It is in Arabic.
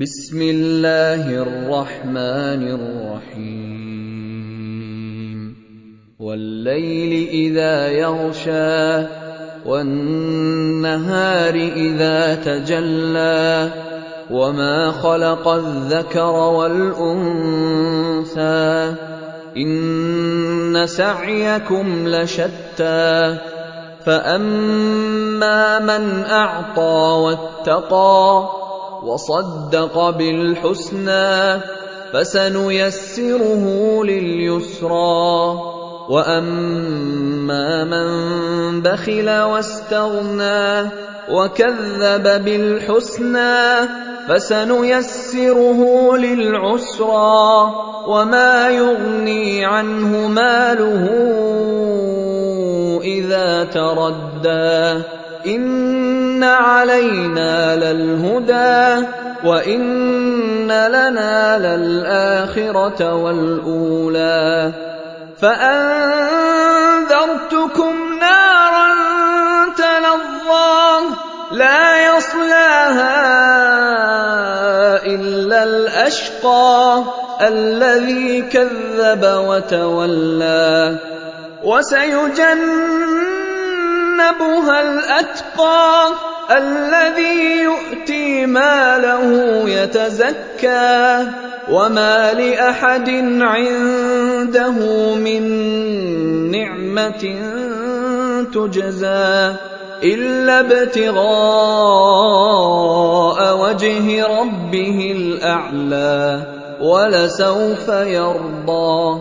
بسم الله الرحمن الرحيم. والليل إذا يغشى والنهار إذا تجلى وما خلق الذكر والأنثى إن سعيكم لشتى. فأما من أعطى واتقى وصدق بالحسنى فسنيسره لليسرى. وأما من بخل واستغنى وكذب بالحسنى فسنيسره للعسرى. وما يغني عنه ماله إذا تردى. علينا للهدى وان لنا للاخره والاولى فانذرتكم نارا تلظى لا يصلاها الا الاشقى الذي كذب وتولى وسيجنبها الأتقى الذي يؤتي ماله يتزكى وما لأحد عنده من نعمة تجزى إلا ابتغاء وجه ربه الأعلى ولسوف يرضى